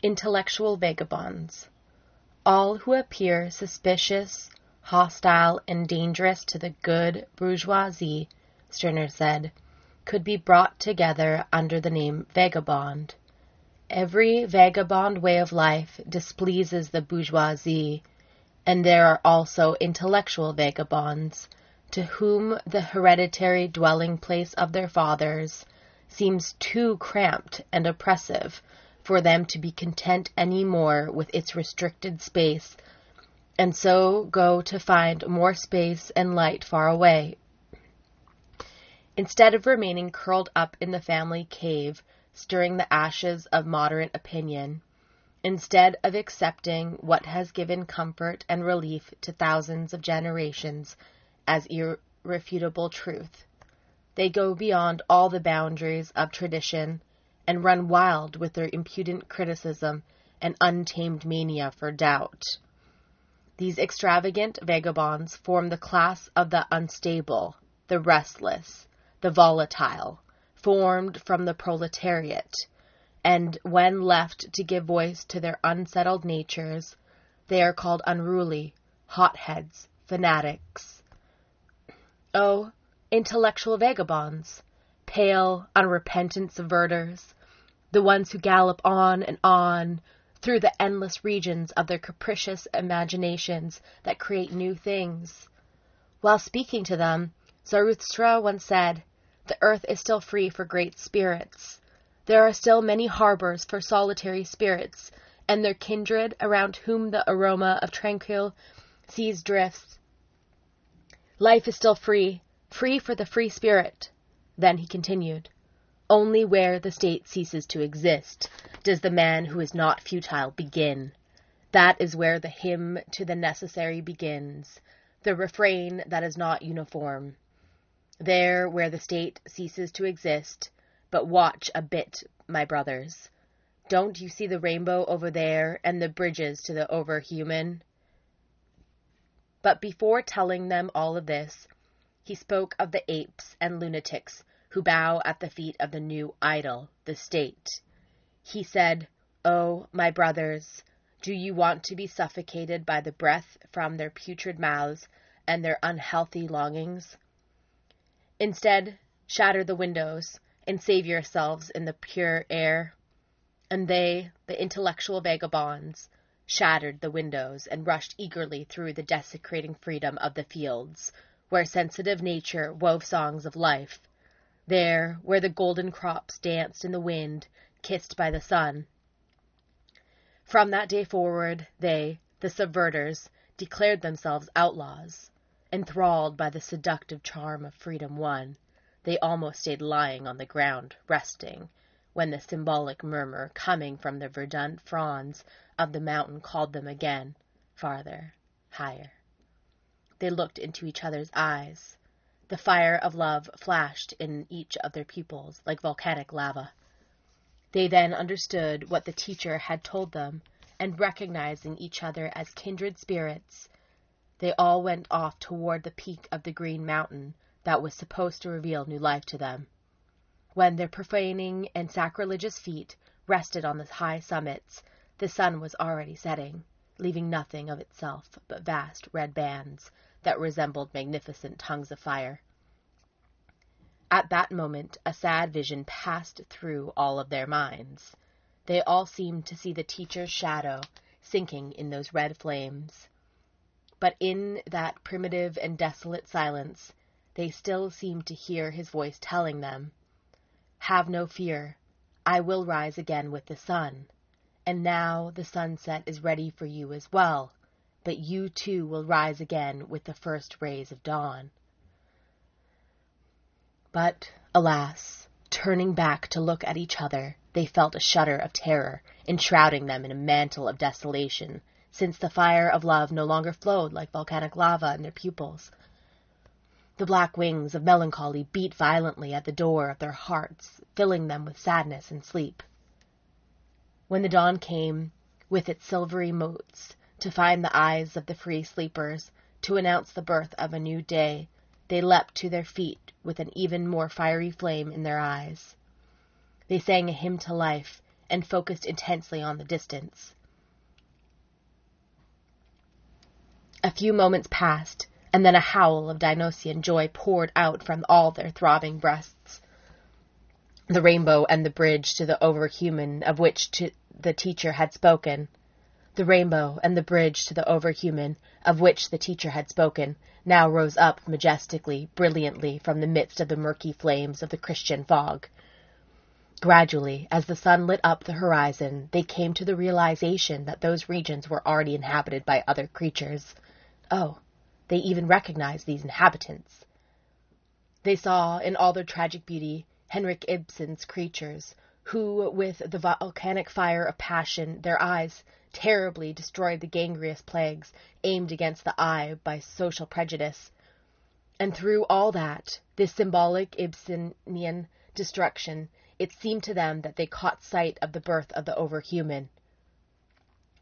Intellectual vagabonds. All who appear suspicious, hostile, and dangerous to the good bourgeoisie, Stirner said, could be brought together under the name vagabond. Every vagabond way of life displeases the bourgeoisie, and there are also intellectual vagabonds, to whom the hereditary dwelling place of their fathers seems too cramped and oppressive for them to be content any more with its restricted space, and so go to find more space and light far away. Instead of remaining curled up in the family cave, stirring the ashes of moderate opinion, instead of accepting what has given comfort and relief to thousands of generations as irrefutable truth, they go beyond all the boundaries of tradition and run wild with their impudent criticism and untamed mania for doubt. These extravagant vagabonds form the class of the unstable, the restless, the volatile, formed from the proletariat, and when left to give voice to their unsettled natures, they are called unruly, hotheads, fanatics. Oh, intellectual vagabonds, pale, unrepentant subverters, the ones who gallop on and on through the endless regions of their capricious imaginations that create new things. While speaking to them, Zarathustra once said, The earth is still free for great spirits. There are still many harbors for solitary spirits, and their kindred around whom the aroma of tranquil seas drifts. Life is still free, free for the free spirit. Then he continued, Only where the state ceases to exist does the man who is not futile begin. That is where the hymn to the necessary begins, the refrain that is not uniform. There where the state ceases to exist, but watch a bit, my brothers. Don't you see the rainbow over there and the bridges to the overhuman? But before telling them all of this, he spoke of the apes and lunatics who bow at the feet of the new idol, the state. He said, Oh, my brothers, do you want to be suffocated by the breath from their putrid mouths and their unhealthy longings? Instead, shatter the windows and save yourselves in the pure air. And they, the intellectual vagabonds, shattered the windows and rushed eagerly through the desecrating freedom of the fields, where sensitive nature wove songs of life, there where the golden crops danced in the wind, kissed by the sun. From that day forward, they, the subverters, declared themselves outlaws. Enthralled by the seductive charm of freedom won, they almost stayed lying on the ground, resting, when the symbolic murmur coming from the verdant fronds of the mountain called them again, farther, higher. They looked into each other's eyes. The fire of love flashed in each of their pupils like volcanic lava. They then understood what the teacher had told them, and recognizing each other as kindred spirits, they all went off toward the peak of the green mountain that was supposed to reveal new life to them. When their profaning and sacrilegious feet rested on the high summits, the sun was already setting, leaving nothing of itself but vast red bands that resembled magnificent tongues of fire. At that moment a sad vision passed through all of their minds. They all seemed to see the teacher's shadow sinking in those red flames. But in that primitive and desolate silence, they still seemed to hear his voice telling them, Have no fear, I will rise again with the sun. And now the sunset is ready for you as well, but you too will rise again with the first rays of dawn. But, alas, turning back to look at each other, they felt a shudder of terror enshrouding them in a mantle of desolation, since the fire of love no longer flowed like volcanic lava in their pupils. The black wings of melancholy beat violently at the door of their hearts, filling them with sadness and sleep. When the dawn came, with its silvery motes, to find the eyes of the free sleepers, to announce the birth of a new day, they leapt to their feet with an even more fiery flame in their eyes. They sang a hymn to life, and focused intensely on the distance. A few moments passed, and then a howl of Dionysian joy poured out from all their throbbing breasts. The rainbow and the bridge to the overhuman of which the teacher had spoken the rainbow and the bridge to the overhuman, of which the teacher had spoken, now rose up majestically, brilliantly, from the midst of the murky flames of the Christian fog. Gradually, as the sun lit up the horizon, they came to the realization that those regions were already inhabited by other creatures. Oh, they even recognized these inhabitants. They saw, in all their tragic beauty, Henrik Ibsen's creatures, who, with the volcanic fire of passion, their eyes terribly destroyed the gangrenous plagues aimed against the eye by social prejudice. And through all that, this symbolic Ibsenian destruction, it seemed to them that they caught sight of the birth of the overhuman.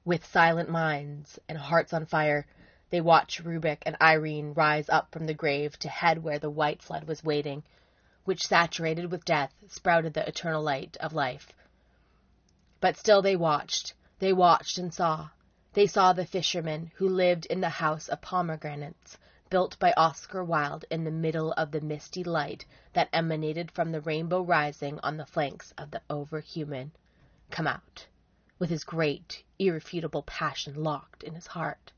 With silent minds and hearts on fire, they watched Rubek and Irene rise up from the grave to head where the white flood was waiting, which, saturated with death, sprouted the eternal light of life. But still they watched, they watched and saw. They saw the fisherman who lived in the house of pomegranates, built by Oscar Wilde in the middle of the misty light that emanated from the rainbow rising on the flanks of the overhuman, come out, with his great, irrefutable passion locked in his heart.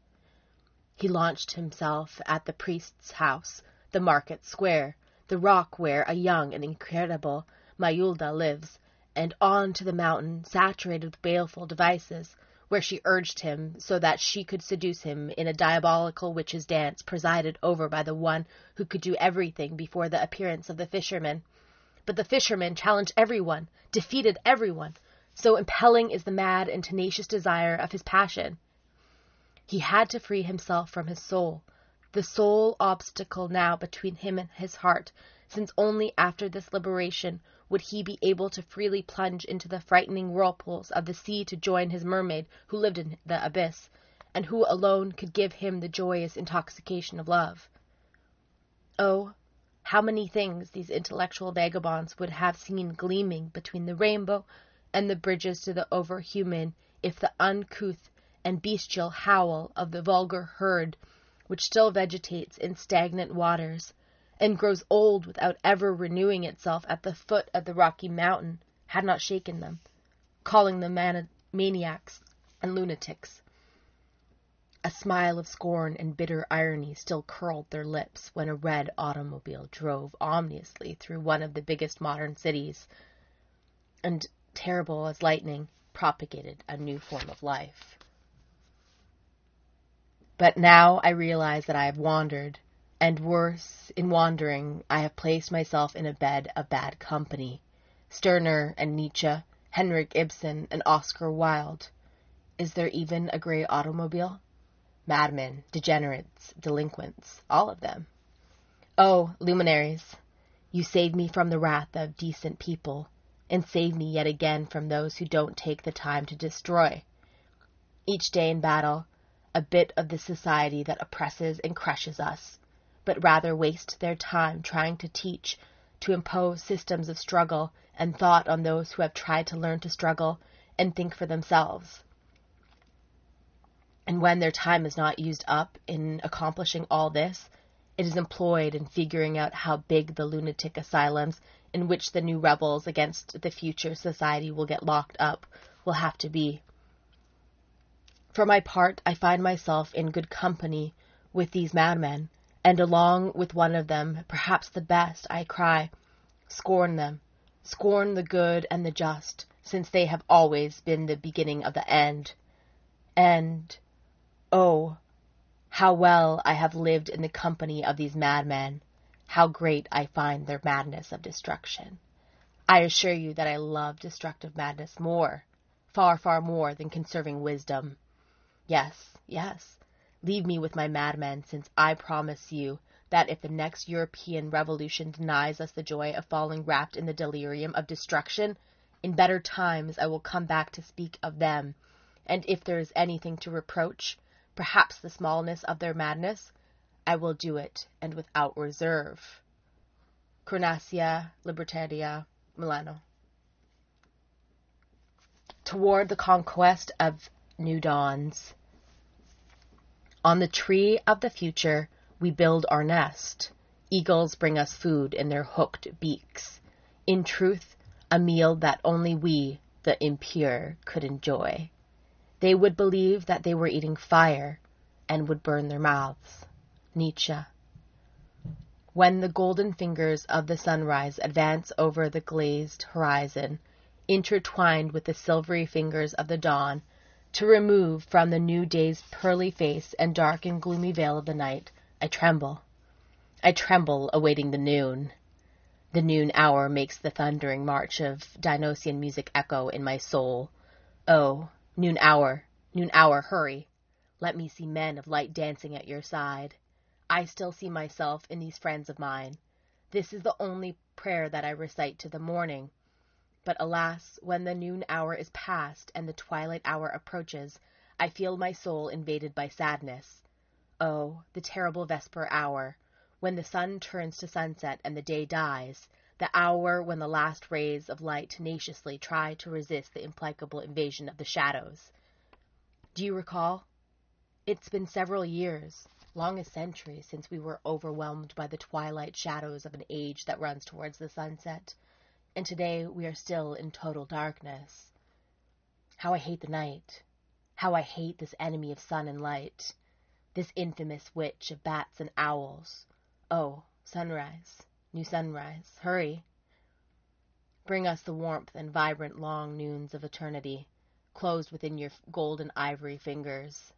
He launched himself at the priest's house, the market square, the rock where a young and incredible Mayulda lives, and on to the mountain, saturated with baleful devices, where she urged him so that she could seduce him in a diabolical witch's dance presided over by the one who could do everything before the appearance of the fisherman. But the fisherman challenged everyone, defeated everyone, so impelling is the mad and tenacious desire of his passion. He had to free himself from his soul, the sole obstacle now between him and his heart, since only after this liberation would he be able to freely plunge into the frightening whirlpools of the sea to join his mermaid who lived in the abyss, and who alone could give him the joyous intoxication of love. Oh, how many things these intellectual vagabonds would have seen gleaming between the rainbow and the bridges to the overhuman if the uncouth and bestial howl of the vulgar herd, which still vegetates in stagnant waters, and grows old without ever renewing itself at the foot of the rocky mountain, had not shaken them, calling them man- maniacs and lunatics. A smile of scorn and bitter irony still curled their lips when a red automobile drove ominously through one of the biggest modern cities, and, terrible as lightning, propagated a new form of life. But now I realize that I have wandered and worse, in wandering, I have placed myself in a bed of bad company. Stirner and Nietzsche, Henrik Ibsen and Oscar Wilde. Is there even a gray automobile? Madmen, degenerates, delinquents, all of them. Oh, luminaries, you save me from the wrath of decent people, and save me yet again from those who don't take the time to destroy. Each day in battle, a bit of the society that oppresses and crushes us but rather waste their time trying to teach, to impose systems of struggle and thought on those who have tried to learn to struggle and think for themselves. And when their time is not used up in accomplishing all this, it is employed in figuring out how big the lunatic asylums in which the new rebels against the future society will get locked up will have to be. For my part, I find myself in good company with these madmen, and along with one of them, perhaps the best, I cry, Scorn them, scorn the good and the just, since they have always been the beginning of the end. And, oh, how well I have lived in the company of these madmen, how great I find their madness of destruction. I assure you that I love destructive madness more, far, far more than conserving wisdom. Yes, yes, Leave me with my madmen, since I promise you that if the next European revolution denies us the joy of falling wrapped in the delirium of destruction, in better times I will come back to speak of them, and if there is anything to reproach, perhaps the smallness of their madness, I will do it, and without reserve. Cronaca Libertaria, Milano. toward the conquest of new dawns. On the tree of the future, we build our nest. Eagles bring us food in their hooked beaks. In truth, a meal that only we, the impure, could enjoy. They would believe that they were eating fire and would burn their mouths. Nietzsche. When the golden fingers of the sunrise advance over the glazed horizon, intertwined with the silvery fingers of the dawn, to remove from the new day's pearly face and dark and gloomy veil of the night, I tremble. I tremble, awaiting the noon. The noon hour makes the thundering march of Dionysian music echo in my soul. Oh, noon hour, noon hour, hurry! Let me see men of light dancing at your side. I still see myself in these friends of mine. This is the only prayer that I recite to the morning. But alas, when the noon hour is past and the twilight hour approaches, I feel my soul invaded by sadness. Oh, the terrible vesper hour, when the sun turns to sunset and the day dies, the hour when the last rays of light tenaciously try to resist the implacable invasion of the shadows. Do you recall? It's been several years, long a century, since we were overwhelmed by the twilight shadows of an age that runs towards the sunset and today we are still in total darkness. How I hate the night. How I hate this enemy of sun and light. This infamous witch of bats and owls. Oh, sunrise, new sunrise, hurry. Bring us the warmth and vibrant long noons of eternity, closed within your golden ivory fingers.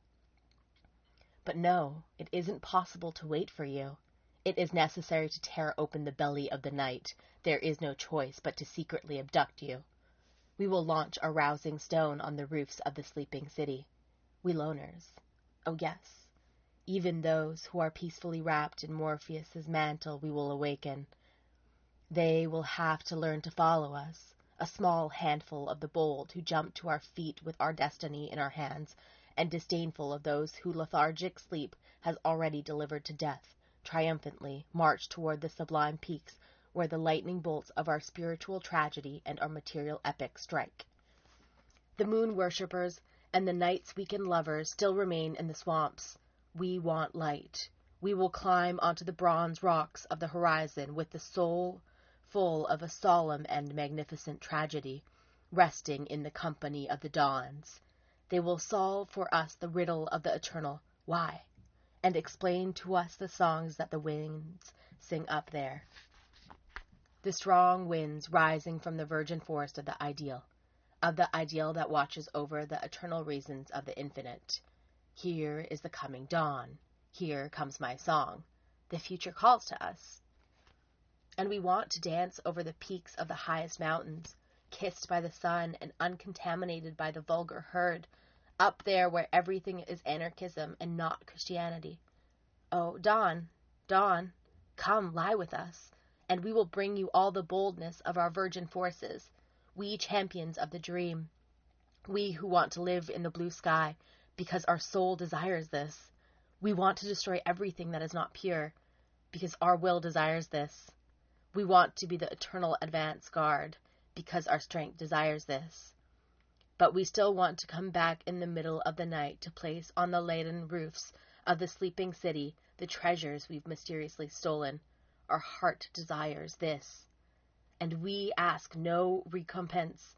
But no, it isn't possible to wait for you. It is necessary to tear open the belly of the night. There is no choice but to secretly abduct you. We will launch a rousing stone on the roofs of the sleeping city. We loners. Oh, yes. Even those who are peacefully wrapped in Morpheus's mantle we will awaken. They will have to learn to follow us, a small handful of the bold who jump to our feet with our destiny in our hands, and disdainful of those who lethargic sleep has already delivered to death triumphantly march toward the sublime peaks where the lightning bolts of our spiritual tragedy and our material epic strike. The moon worshippers and the night's weakened lovers still remain in the swamps. We want light. We will climb onto the bronze rocks of the horizon with the soul full of a solemn and magnificent tragedy, resting in the company of the dawns. They will solve for us the riddle of the eternal why and explain to us the songs that the winds sing up there. The strong winds rising from the virgin forest of the ideal, of the ideal that watches over the eternal reasons of the infinite. Here is the coming dawn. Here comes my song. The future calls to us. And we want to dance over the peaks of the highest mountains, kissed by the sun and uncontaminated by the vulgar herd up there where everything is anarchism and not Christianity. Oh, Dawn, Dawn, come lie with us, and we will bring you all the boldness of our virgin forces, we champions of the dream, we who want to live in the blue sky because our soul desires this. We want to destroy everything that is not pure because our will desires this. We want to be the eternal advance guard because our strength desires this but we still want to come back in the middle of the night to place on the laden roofs of the sleeping city the treasures we've mysteriously stolen. Our heart desires this, and we ask no recompense.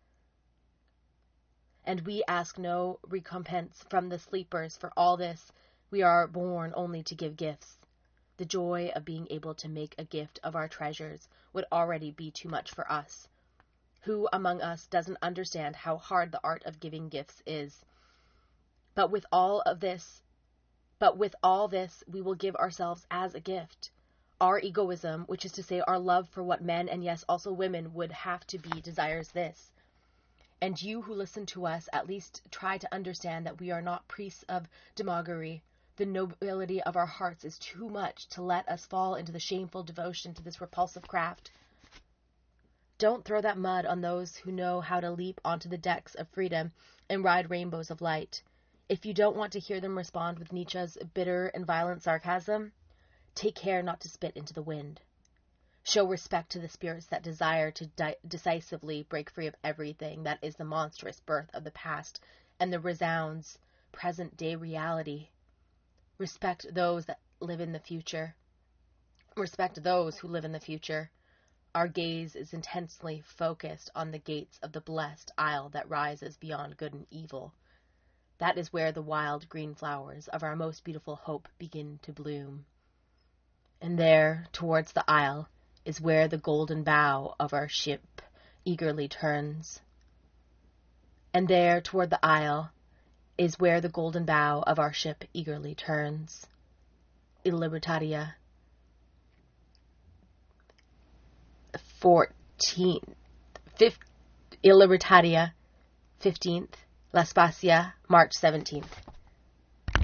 And we ask no recompense from the sleepers for all this. We are born only to give gifts. The joy of being able to make a gift of our treasures would already be too much for us. Who among us doesn't understand how hard the art of giving gifts is? But with all of this, but with all this, we will give ourselves as a gift. Our egoism, which is to say our love for what men and yes, also women would have to be, desires this. And you who listen to us at least try to understand that we are not priests of demagoguery. The nobility of our hearts is too much to let us fall into the shameful devotion to this repulsive craft. Don't throw that mud on those who know how to leap onto the decks of freedom and ride rainbows of light. If you don't want to hear them respond with Nietzsche's bitter and violent sarcasm, take care not to spit into the wind. Show respect to the spirits that desire to decisively break free of everything that is the monstrous birth of the past and the resounds present day reality. Respect those that live in the future. Respect those who live in the future. Our gaze is intensely focused on the gates of the blessed isle that rises beyond good and evil. That is where the wild green flowers of our most beautiful hope begin to bloom. And there, towards the isle, is where the golden bow of our ship eagerly turns. And there, toward the isle, is where the golden bow of our ship eagerly turns. Il Libertario. 14th, 5th, Il Libertario, 15th, La Spezia, March 17th.